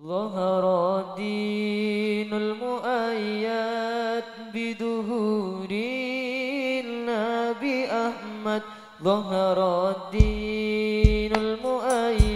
ظهر الدين المؤيد بدهور النبي أحمد. ظهر الدين المؤيد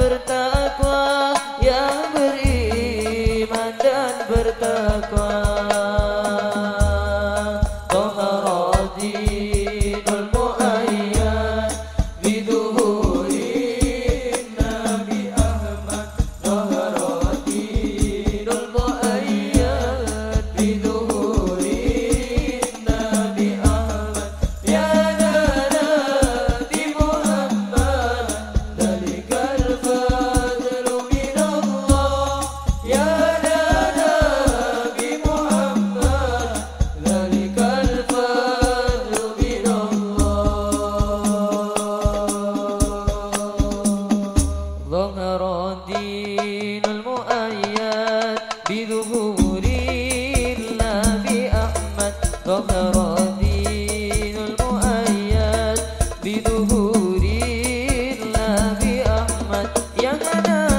bertakwa yang beriman dan bertakwa. Toha na na.